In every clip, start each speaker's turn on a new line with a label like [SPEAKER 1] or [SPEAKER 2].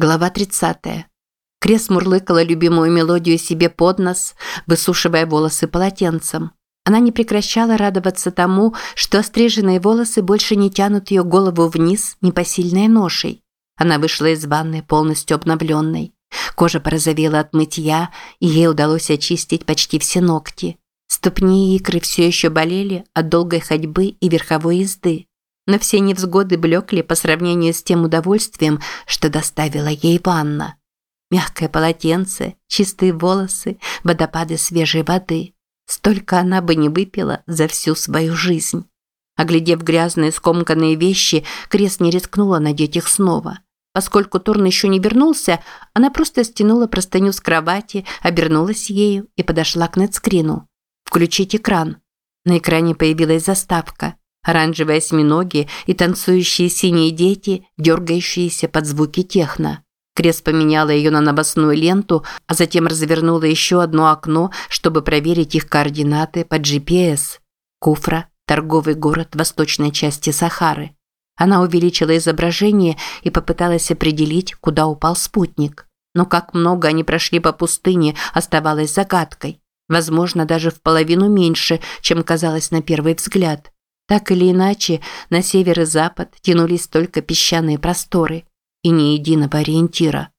[SPEAKER 1] Глава 30. Крес мурлыкала любимую мелодию себе под нос, высушивая волосы полотенцем. Она не прекращала радоваться тому, что остриженные волосы больше не тянут ее голову вниз непосильной ношей. Она вышла из ванны полностью обновленной. Кожа порозовела от мытья, и ей удалось очистить почти все ногти. Ступни и икры все еще болели от долгой ходьбы и верховой езды но все невзгоды блекли по сравнению с тем удовольствием, что доставила ей ванна. Мягкое полотенце, чистые волосы, водопады свежей воды. Столько она бы не выпила за всю свою жизнь. Оглядев грязные скомканные вещи, Крес не рискнула надеть их снова. Поскольку Торн еще не вернулся, она просто стянула простыню с кровати, обернулась ею и подошла к нетскрину. «Включить экран». На экране появилась заставка оранжевые осьминоги и танцующие синие дети, дергающиеся под звуки техно. Крес поменяла ее на новостную ленту, а затем развернула еще одно окно, чтобы проверить их координаты по GPS. Куфра – торговый город восточной части Сахары. Она увеличила изображение и попыталась определить, куда упал спутник. Но как много они прошли по пустыне, оставалось загадкой. Возможно, даже в половину меньше, чем казалось на первый взгляд. Так или иначе, на север и запад тянулись только песчаные просторы и ни единого ориентира.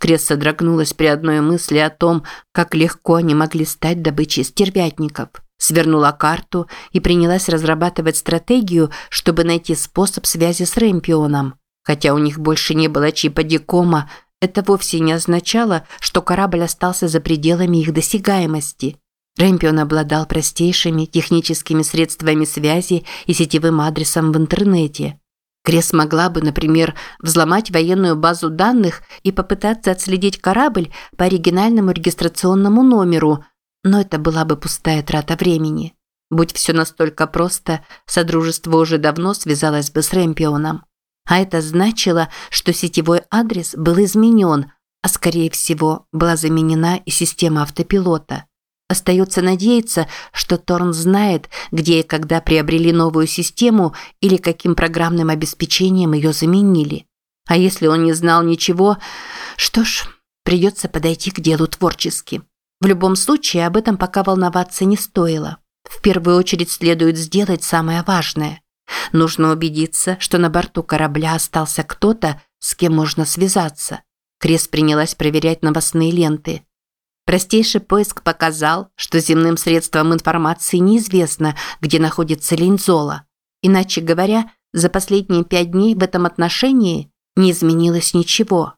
[SPEAKER 1] Крес содрогнулась при одной мысли о том, как легко они могли стать добычей стервятников. Свернула карту и принялась разрабатывать стратегию, чтобы найти способ связи с Рэмпионом. Хотя у них больше не было чипа Дикома, это вовсе не означало, что корабль остался за пределами их досягаемости – Рэмпион обладал простейшими техническими средствами связи и сетевым адресом в интернете. Крес могла бы, например, взломать военную базу данных и попытаться отследить корабль по оригинальному регистрационному номеру, но это была бы пустая трата времени. Будь все настолько просто, Содружество уже давно связалось бы с Рэмпионом. А это значило, что сетевой адрес был изменен, а скорее всего была заменена и система автопилота. Остается надеяться, что Торн знает, где и когда приобрели новую систему или каким программным обеспечением ее заменили. А если он не знал ничего, что ж, придется подойти к делу творчески. В любом случае, об этом пока волноваться не стоило. В первую очередь следует сделать самое важное. Нужно убедиться, что на борту корабля остался кто-то, с кем можно связаться. Крес принялась проверять новостные ленты. Простейший поиск показал, что земным средствам информации неизвестно, где находится Линзола. Иначе говоря, за последние пять дней в этом отношении не изменилось ничего.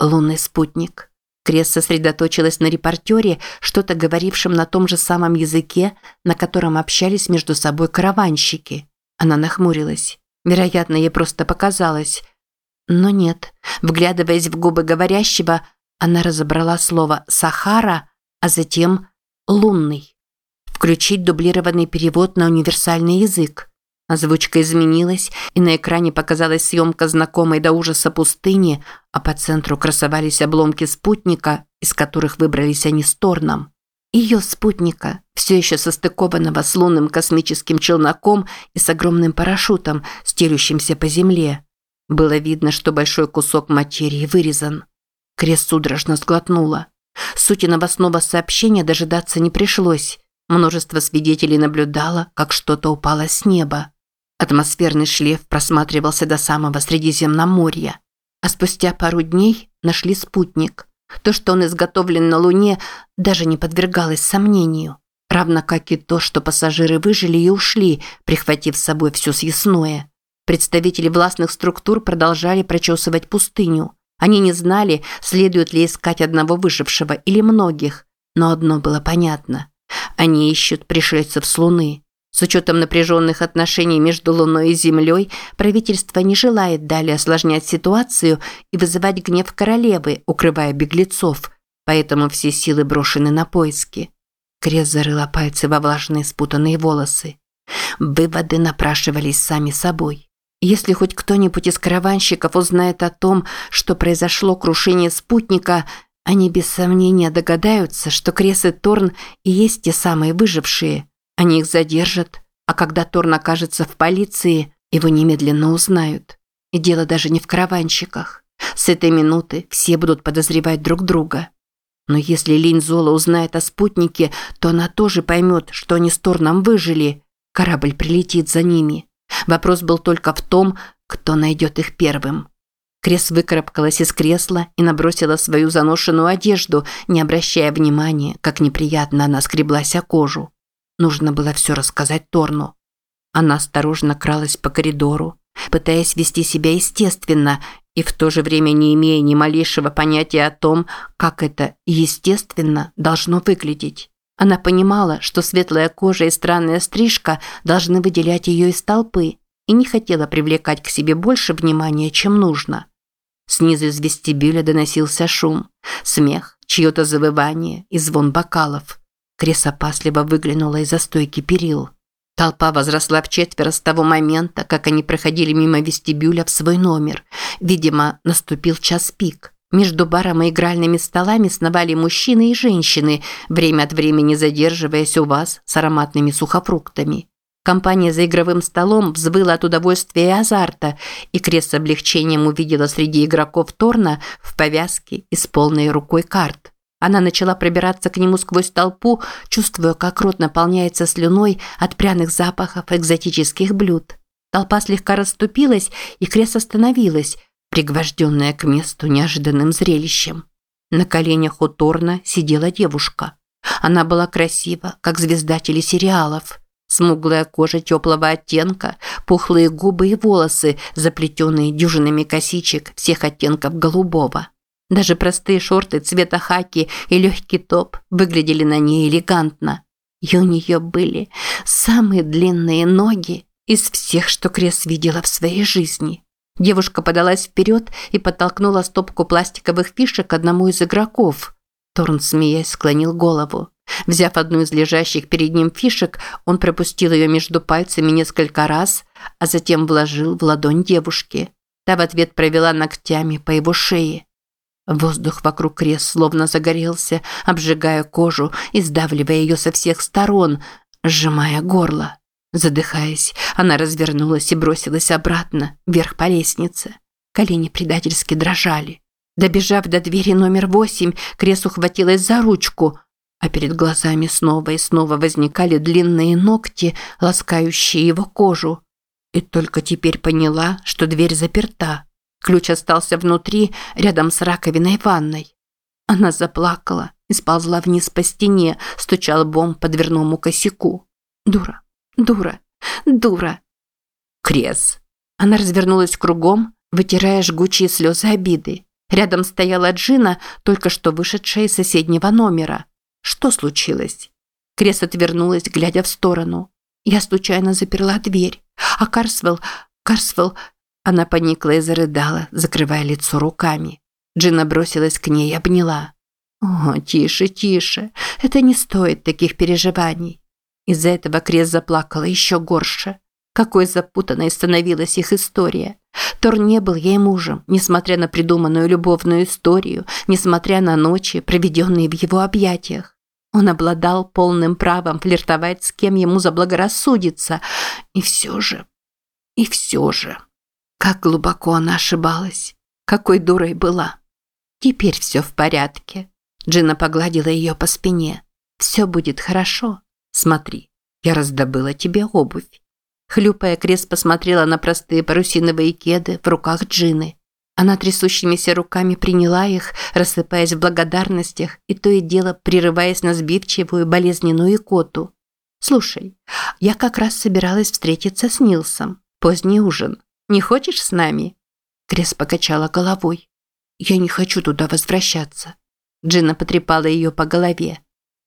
[SPEAKER 1] Лунный спутник. Крес сосредоточилась на репортере, что-то говорившем на том же самом языке, на котором общались между собой караванщики. Она нахмурилась. Вероятно, ей просто показалось. Но нет. Вглядываясь в губы говорящего, она разобрала слово «Сахара», а затем «лунный». Включить дублированный перевод на универсальный язык. Озвучка изменилась, и на экране показалась съемка знакомой до ужаса пустыни, а по центру красовались обломки спутника, из которых выбрались они с Торном. Ее спутника, все еще состыкованного с лунным космическим челноком и с огромным парашютом, стелющимся по земле. Было видно, что большой кусок материи вырезан. Крест судорожно сглотнула. Сути новостного сообщения дожидаться не пришлось. Множество свидетелей наблюдало, как что-то упало с неба. Атмосферный шлейф просматривался до самого Средиземноморья. А спустя пару дней нашли спутник. То, что он изготовлен на Луне, даже не подвергалось сомнению. Равно как и то, что пассажиры выжили и ушли, прихватив с собой все съестное. Представители властных структур продолжали прочесывать пустыню. Они не знали, следует ли искать одного выжившего или многих, но одно было понятно. Они ищут пришельцев с Луны. С учетом напряженных отношений между Луной и Землей, правительство не желает далее осложнять ситуацию и вызывать гнев королевы, укрывая беглецов, поэтому все силы брошены на поиски. Крес зарыла пальцы во влажные спутанные волосы. Выводы напрашивались сами собой. Если хоть кто-нибудь из караванщиков узнает о том, что произошло крушение спутника, они без сомнения догадаются, что Крес и Торн и есть те самые выжившие. Они их задержат, а когда Торн окажется в полиции, его немедленно узнают. И дело даже не в караванщиках. С этой минуты все будут подозревать друг друга. Но если Линь Зола узнает о спутнике, то она тоже поймет, что они с Торном выжили. Корабль прилетит за ними. Вопрос был только в том, кто найдет их первым. Крес выкарабкалась из кресла и набросила свою заношенную одежду, не обращая внимания, как неприятно она скреблась о кожу. Нужно было все рассказать Торну. Она осторожно кралась по коридору, пытаясь вести себя естественно и в то же время не имея ни малейшего понятия о том, как это естественно должно выглядеть. Она понимала, что светлая кожа и странная стрижка должны выделять ее из толпы, и не хотела привлекать к себе больше внимания, чем нужно. Снизу из вестибюля доносился шум, смех, чье-то завывание и звон бокалов. Крес опасливо выглянула из-за стойки перил. Толпа возросла в четверо с того момента, как они проходили мимо вестибюля в свой номер. Видимо, наступил час пик. Между баром и игральными столами сновали мужчины и женщины, время от времени задерживаясь у вас с ароматными сухофруктами. Компания за игровым столом взвыла от удовольствия и азарта, и Крес с облегчением увидела среди игроков Торна в повязке и с полной рукой карт. Она начала пробираться к нему сквозь толпу, чувствуя, как рот наполняется слюной от пряных запахов экзотических блюд. Толпа слегка расступилась, и Крес остановилась, пригвожденная к месту неожиданным зрелищем. На коленях у Торна сидела девушка. Она была красива, как звезда телесериалов. Смуглая кожа теплого оттенка, пухлые губы и волосы, заплетенные дюжинами косичек всех оттенков голубого. Даже простые шорты цвета хаки и легкий топ выглядели на ней элегантно. И у нее были самые длинные ноги из всех, что Крес видела в своей жизни. Девушка подалась вперед и подтолкнула стопку пластиковых фишек одному из игроков. Торн, смеясь, склонил голову. Взяв одну из лежащих перед ним фишек, он пропустил ее между пальцами несколько раз, а затем вложил в ладонь девушки. Та в ответ провела ногтями по его шее. Воздух вокруг крес словно загорелся, обжигая кожу и сдавливая ее со всех сторон, сжимая горло. Задыхаясь, она развернулась и бросилась обратно, вверх по лестнице. Колени предательски дрожали. Добежав до двери номер восемь, Крес ухватилась за ручку, а перед глазами снова и снова возникали длинные ногти, ласкающие его кожу. И только теперь поняла, что дверь заперта. Ключ остался внутри, рядом с раковиной ванной. Она заплакала и сползла вниз по стене, стуча лбом по дверному косяку. Дура, дура, дура. Крес. Она развернулась кругом, вытирая жгучие слезы обиды. Рядом стояла Джина, только что вышедшая из соседнего номера. Что случилось? Крес отвернулась, глядя в сторону. Я случайно заперла дверь. А Карсвелл... Карсвелл... Она поникла и зарыдала, закрывая лицо руками. Джина бросилась к ней и обняла. «О, тише, тише. Это не стоит таких переживаний». Из-за этого Крес заплакала еще горше. Какой запутанной становилась их история. Тор не был ей мужем, несмотря на придуманную любовную историю, несмотря на ночи, проведенные в его объятиях. Он обладал полным правом флиртовать с кем ему заблагорассудится. И все же... И все же... Как глубоко она ошибалась. Какой дурой была. Теперь все в порядке. Джина погладила ее по спине. Все будет хорошо. Смотри, я раздобыла тебе обувь. Хлюпая, Крес посмотрела на простые парусиновые кеды в руках Джины. Она трясущимися руками приняла их, рассыпаясь в благодарностях и то и дело прерываясь на сбивчивую болезненную икоту. «Слушай, я как раз собиралась встретиться с Нилсом. Поздний ужин. Не хочешь с нами?» Крес покачала головой. «Я не хочу туда возвращаться». Джина потрепала ее по голове.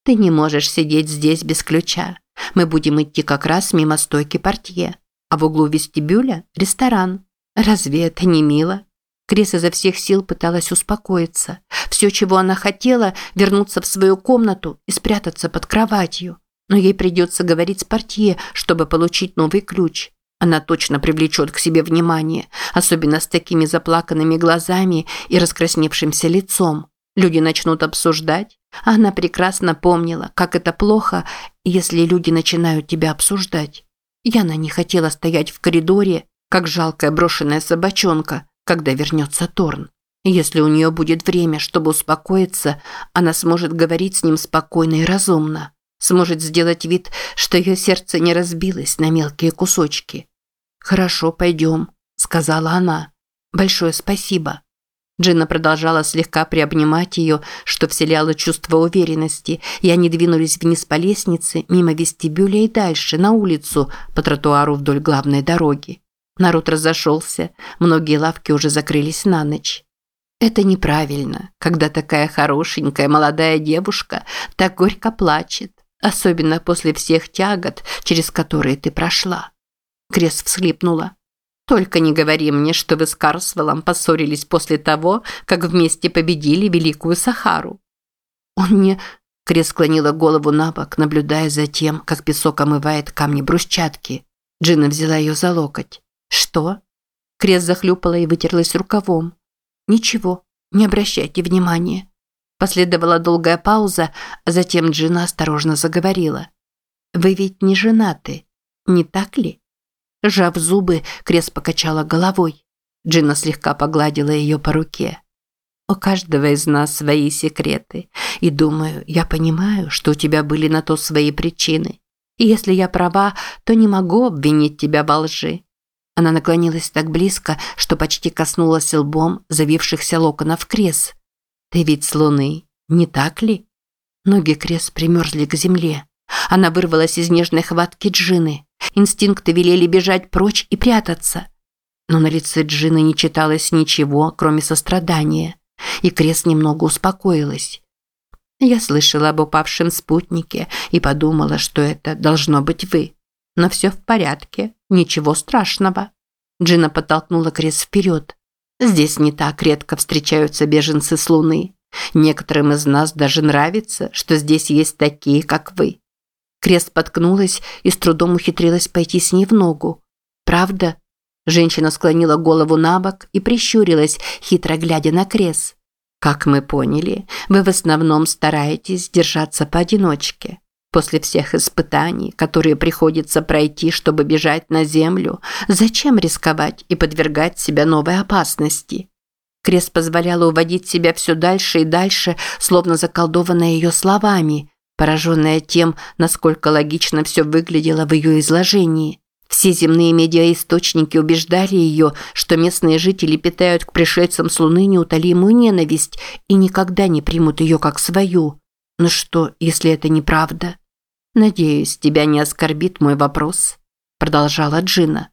[SPEAKER 1] «Ты не можешь сидеть здесь без ключа. Мы будем идти как раз мимо стойки портье. А в углу вестибюля – ресторан. Разве это не мило?» Крес изо всех сил пыталась успокоиться. Все, чего она хотела – вернуться в свою комнату и спрятаться под кроватью. Но ей придется говорить с портье, чтобы получить новый ключ. Она точно привлечет к себе внимание, особенно с такими заплаканными глазами и раскрасневшимся лицом. Люди начнут обсуждать, она прекрасно помнила, как это плохо, если люди начинают тебя обсуждать. Яна не хотела стоять в коридоре, как жалкая брошенная собачонка, когда вернется Торн. Если у нее будет время, чтобы успокоиться, она сможет говорить с ним спокойно и разумно. Сможет сделать вид, что ее сердце не разбилось на мелкие кусочки. «Хорошо, пойдем», – сказала она. «Большое спасибо». Джина продолжала слегка приобнимать ее, что вселяло чувство уверенности, и они двинулись вниз по лестнице, мимо вестибюля и дальше, на улицу, по тротуару вдоль главной дороги. Народ разошелся, многие лавки уже закрылись на ночь. Это неправильно, когда такая хорошенькая молодая девушка так горько плачет, особенно после всех тягот, через которые ты прошла. Крес всхлипнула. Только не говори мне, что вы с Карсвеллом поссорились после того, как вместе победили Великую Сахару. Он не... Крес склонила голову на бок, наблюдая за тем, как песок омывает камни брусчатки. Джина взяла ее за локоть. «Что?» Крес захлюпала и вытерлась рукавом. «Ничего, не обращайте внимания». Последовала долгая пауза, а затем Джина осторожно заговорила. «Вы ведь не женаты, не так ли?» Жав зубы, Крес покачала головой. Джина слегка погладила ее по руке. «У каждого из нас свои секреты, и думаю, я понимаю, что у тебя были на то свои причины. И если я права, то не могу обвинить тебя во лжи. Она наклонилась так близко, что почти коснулась лбом завившихся локонов Крес. «Ты ведь с луны, не так ли?» Ноги Крес примерзли к земле. Она вырвалась из нежной хватки Джины. Инстинкты велели бежать прочь и прятаться. Но на лице Джины не читалось ничего, кроме сострадания. И Крес немного успокоилась. Я слышала об упавшем спутнике и подумала, что это должно быть вы. Но все в порядке, ничего страшного. Джина подтолкнула Крис вперед. Здесь не так редко встречаются беженцы с Луны. Некоторым из нас даже нравится, что здесь есть такие, как вы. Крес споткнулась и с трудом ухитрилась пойти с ней в ногу. «Правда?» Женщина склонила голову на бок и прищурилась, хитро глядя на Крес. «Как мы поняли, вы в основном стараетесь держаться поодиночке. После всех испытаний, которые приходится пройти, чтобы бежать на землю, зачем рисковать и подвергать себя новой опасности? Крест позволяла уводить себя все дальше и дальше, словно заколдованная ее словами, пораженная тем, насколько логично все выглядело в ее изложении. Все земные медиаисточники убеждали ее, что местные жители питают к пришельцам с Луны неутолимую ненависть и никогда не примут ее как свою. Но что, если это неправда? Надеюсь, тебя не оскорбит мой вопрос, продолжала Джина.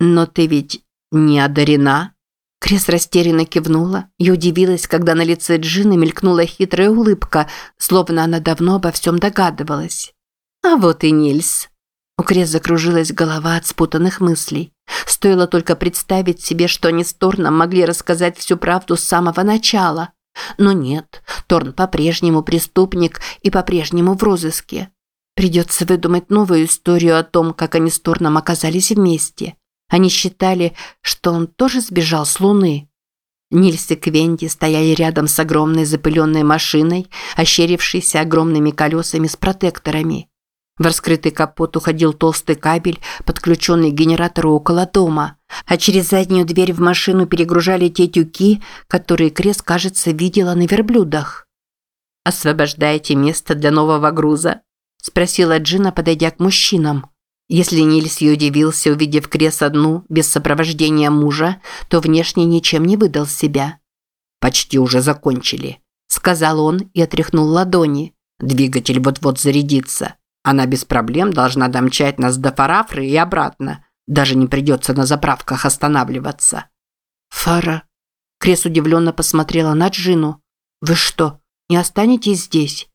[SPEAKER 1] Но ты ведь не одарена? Крес растерянно кивнула и удивилась, когда на лице Джины мелькнула хитрая улыбка, словно она давно обо всем догадывалась. А вот и Нильс. У Крес закружилась голова от спутанных мыслей. Стоило только представить себе, что они с Торном могли рассказать всю правду с самого начала. Но нет, Торн по-прежнему преступник и по-прежнему в розыске. Придется выдумать новую историю о том, как они с Торном оказались вместе. Они считали, что он тоже сбежал с Луны. Нильс и Квенди стояли рядом с огромной запыленной машиной, ощерившейся огромными колесами с протекторами. В раскрытый капот уходил толстый кабель, подключенный к генератору около дома, а через заднюю дверь в машину перегружали те тюки, которые Крес, кажется, видела на верблюдах. «Освобождайте место для нового груза», – спросила Джина, подойдя к мужчинам. Если Нильс и удивился, увидев Крес одну, без сопровождения мужа, то внешне ничем не выдал себя. «Почти уже закончили», – сказал он и отряхнул ладони. «Двигатель вот-вот зарядится. Она без проблем должна домчать нас до Фарафры и обратно. Даже не придется на заправках останавливаться». «Фара?» Крес удивленно посмотрела на Джину. «Вы что, не останетесь здесь?»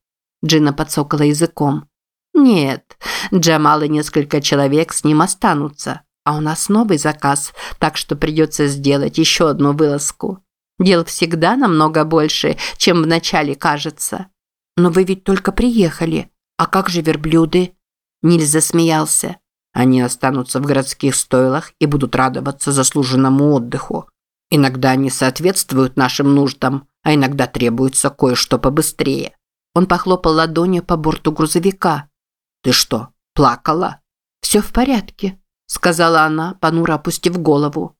[SPEAKER 1] Джина подсокала языком. «Нет, Джамал и несколько человек с ним останутся, а у нас новый заказ, так что придется сделать еще одну вылазку. Дел всегда намного больше, чем вначале кажется». «Но вы ведь только приехали. А как же верблюды?» Ниль засмеялся. «Они останутся в городских стойлах и будут радоваться заслуженному отдыху. Иногда они соответствуют нашим нуждам, а иногда требуется кое-что побыстрее». Он похлопал ладонью по борту грузовика. «Ты что, плакала?» «Все в порядке», – сказала она, понуро опустив голову.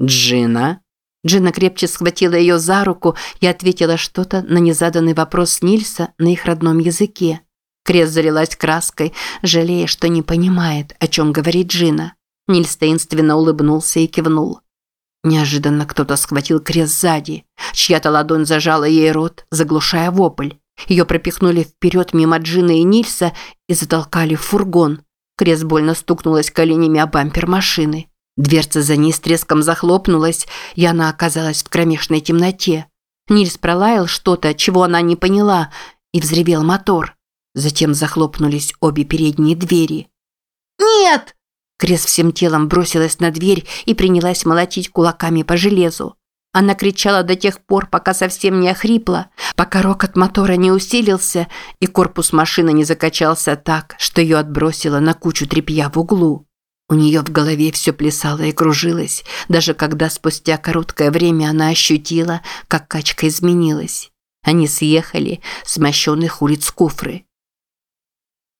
[SPEAKER 1] «Джина?» Джина крепче схватила ее за руку и ответила что-то на незаданный вопрос Нильса на их родном языке. Крес залилась краской, жалея, что не понимает, о чем говорит Джина. Нильс таинственно улыбнулся и кивнул. Неожиданно кто-то схватил Крес сзади. Чья-то ладонь зажала ей рот, заглушая вопль. Ее пропихнули вперед мимо Джина и Нильса и затолкали в фургон. Крес больно стукнулась коленями о бампер машины. Дверца за ней с треском захлопнулась, и она оказалась в кромешной темноте. Нильс пролаял что-то, чего она не поняла, и взревел мотор. Затем захлопнулись обе передние двери.
[SPEAKER 2] «Нет!»
[SPEAKER 1] Крес всем телом бросилась на дверь и принялась молотить кулаками по железу. Она кричала до тех пор, пока совсем не охрипла, пока рокот мотора не усилился и корпус машины не закачался так, что ее отбросило на кучу тряпья в углу. У нее в голове все плясало и кружилось, даже когда спустя короткое время она ощутила, как качка изменилась. Они съехали с мощенных улиц Куфры.